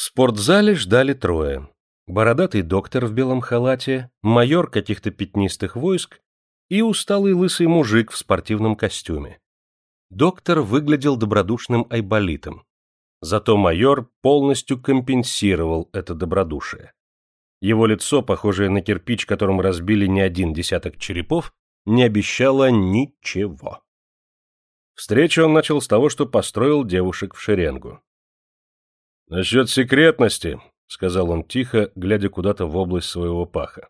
В спортзале ждали трое. Бородатый доктор в белом халате, майор каких-то пятнистых войск и усталый лысый мужик в спортивном костюме. Доктор выглядел добродушным айболитом. Зато майор полностью компенсировал это добродушие. Его лицо, похожее на кирпич, которым разбили не один десяток черепов, не обещало ничего. Встречу он начал с того, что построил девушек в шеренгу. «Насчет секретности», — сказал он тихо, глядя куда-то в область своего паха.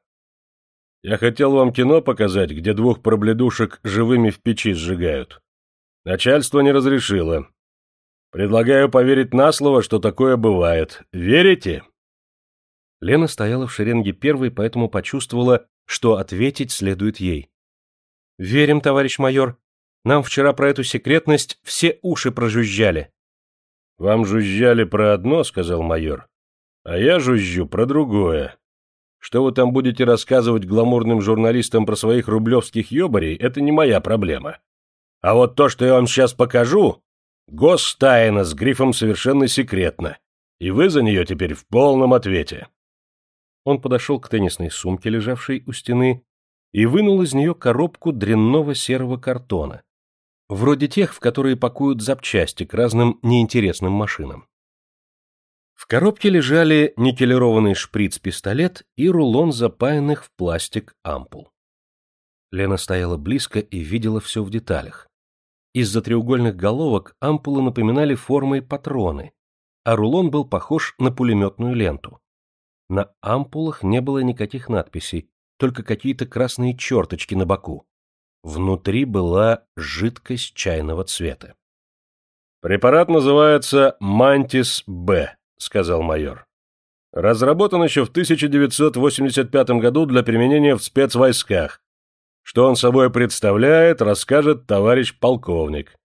«Я хотел вам кино показать, где двух пробледушек живыми в печи сжигают. Начальство не разрешило. Предлагаю поверить на слово, что такое бывает. Верите?» Лена стояла в шеренге первой, поэтому почувствовала, что ответить следует ей. «Верим, товарищ майор. Нам вчера про эту секретность все уши прожужжали». «Вам жужжали про одно, — сказал майор, — а я жужжу про другое. Что вы там будете рассказывать гламурным журналистам про своих рублевских ёбарей, это не моя проблема. А вот то, что я вам сейчас покажу, гостайна с грифом совершенно секретно, и вы за нее теперь в полном ответе». Он подошел к теннисной сумке, лежавшей у стены, и вынул из нее коробку дрянного серого картона, вроде тех, в которые пакуют запчасти к разным неинтересным машинам. В коробке лежали никелированный шприц-пистолет и рулон запаянных в пластик ампул. Лена стояла близко и видела все в деталях. Из-за треугольных головок ампулы напоминали формой патроны, а рулон был похож на пулеметную ленту. На ампулах не было никаких надписей, только какие-то красные черточки на боку. Внутри была жидкость чайного цвета. «Препарат называется «Мантис-Б», — сказал майор. «Разработан еще в 1985 году для применения в спецвойсках. Что он собой представляет, расскажет товарищ полковник».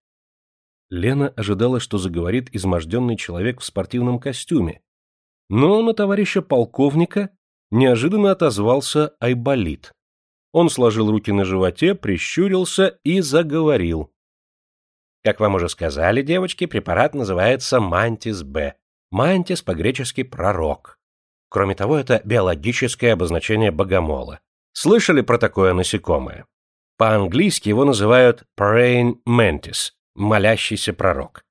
Лена ожидала, что заговорит изможденный человек в спортивном костюме, но на товарища полковника неожиданно отозвался Айболит. Он сложил руки на животе, прищурился и заговорил. Как вам уже сказали, девочки, препарат называется Мантис-Б. Мантис по-гречески «пророк». Кроме того, это биологическое обозначение богомола. Слышали про такое насекомое? По-английски его называют praying mantis – молящийся пророк.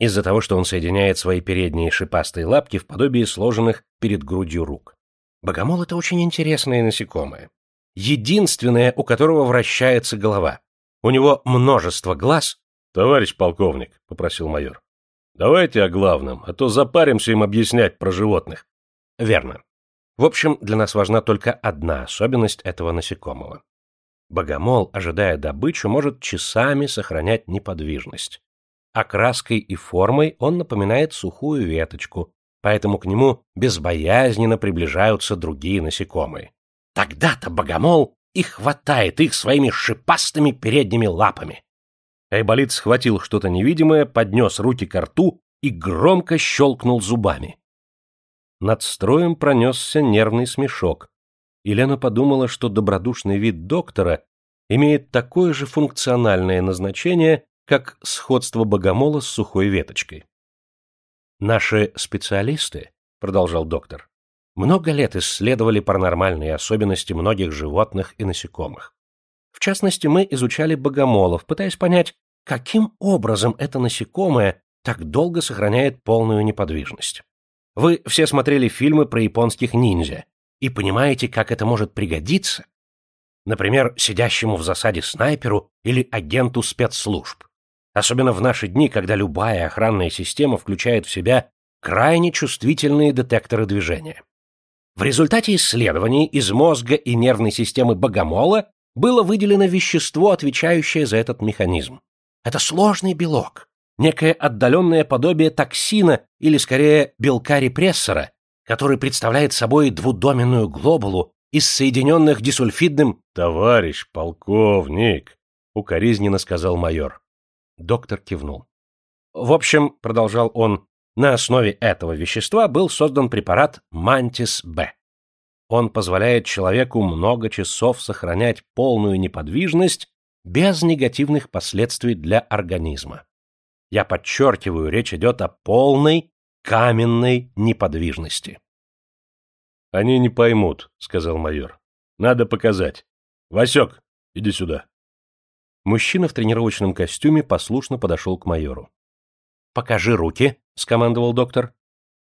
Из-за того, что он соединяет свои передние шипастые лапки в подобии сложенных перед грудью рук. Богомол — это очень интересное насекомое. Единственное, у которого вращается голова. У него множество глаз. — Товарищ полковник, — попросил майор, — давайте о главном, а то запаримся им объяснять про животных. — Верно. В общем, для нас важна только одна особенность этого насекомого. Богомол, ожидая добычу, может часами сохранять неподвижность. Окраской и формой он напоминает сухую веточку, поэтому к нему безбоязненно приближаются другие насекомые. Тогда-то богомол и хватает их своими шипастыми передними лапами. Айболит схватил что-то невидимое, поднес руки к рту и громко щелкнул зубами. Над строем пронесся нервный смешок. Елена подумала, что добродушный вид доктора имеет такое же функциональное назначение, как сходство богомола с сухой веточкой. Наши специалисты, продолжал доктор, много лет исследовали паранормальные особенности многих животных и насекомых. В частности, мы изучали богомолов, пытаясь понять, каким образом это насекомое так долго сохраняет полную неподвижность. Вы все смотрели фильмы про японских ниндзя и понимаете, как это может пригодиться, например, сидящему в засаде снайперу или агенту спецслужб. Особенно в наши дни, когда любая охранная система включает в себя крайне чувствительные детекторы движения. В результате исследований из мозга и нервной системы богомола было выделено вещество, отвечающее за этот механизм. Это сложный белок, некое отдаленное подобие токсина или, скорее, белка-репрессора, который представляет собой двудоменную глобулу из соединенных дисульфидным... — Товарищ полковник, — укоризненно сказал майор. Доктор кивнул. В общем, продолжал он, на основе этого вещества был создан препарат Мантис-Б. Он позволяет человеку много часов сохранять полную неподвижность без негативных последствий для организма. Я подчеркиваю, речь идет о полной каменной неподвижности. «Они не поймут», — сказал майор. «Надо показать. Васек, иди сюда». Мужчина в тренировочном костюме послушно подошел к майору. «Покажи руки», — скомандовал доктор.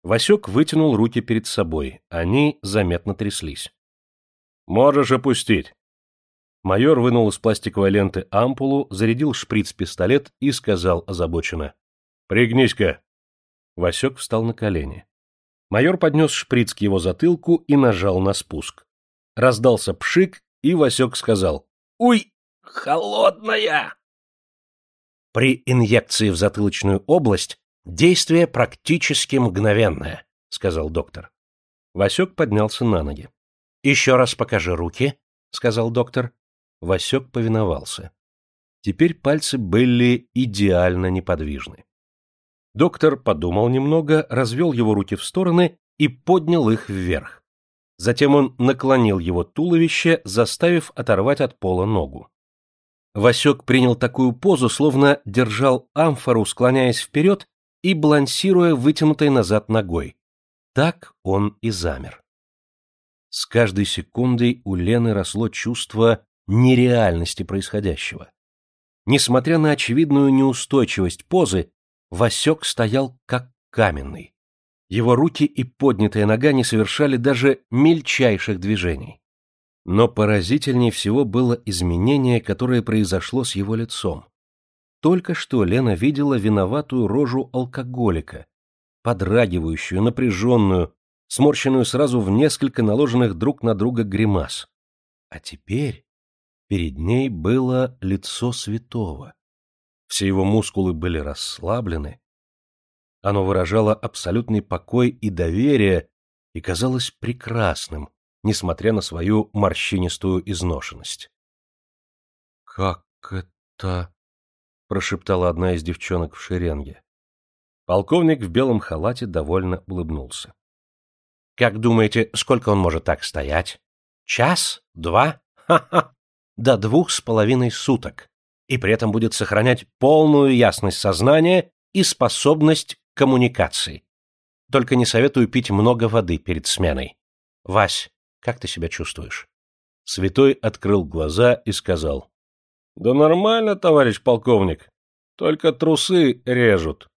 Васек вытянул руки перед собой. Они заметно тряслись. «Можешь опустить». Майор вынул из пластиковой ленты ампулу, зарядил шприц-пистолет и сказал озабоченно. «Пригнись-ка». Васек встал на колени. Майор поднес шприц к его затылку и нажал на спуск. Раздался пшик, и Васек сказал «Уй, холодная!» При инъекции в затылочную область действие практически мгновенное, сказал доктор. Васек поднялся на ноги. Еще раз покажи руки, сказал доктор. Васек повиновался. Теперь пальцы были идеально неподвижны. Доктор подумал немного, развел его руки в стороны и поднял их вверх. Затем он наклонил его туловище, заставив оторвать от пола ногу. Васек принял такую позу, словно держал амфору, склоняясь вперед и балансируя вытянутой назад ногой. Так он и замер. С каждой секундой у Лены росло чувство нереальности происходящего. Несмотря на очевидную неустойчивость позы, Васек стоял как каменный. Его руки и поднятая нога не совершали даже мельчайших движений. Но поразительнее всего было изменение, которое произошло с его лицом. Только что Лена видела виноватую рожу алкоголика, подрагивающую, напряженную, сморщенную сразу в несколько наложенных друг на друга гримас. А теперь перед ней было лицо святого. Все его мускулы были расслаблены. Оно выражало абсолютный покой и доверие и казалось прекрасным, несмотря на свою морщинистую изношенность. «Как это?» — прошептала одна из девчонок в шеренге. Полковник в белом халате довольно улыбнулся. «Как думаете, сколько он может так стоять? Час? Два? Ха-ха! До двух с половиной суток. И при этом будет сохранять полную ясность сознания и способность к коммуникации. Только не советую пить много воды перед сменой. Вась, как ты себя чувствуешь? Святой открыл глаза и сказал. — Да нормально, товарищ полковник. Только трусы режут.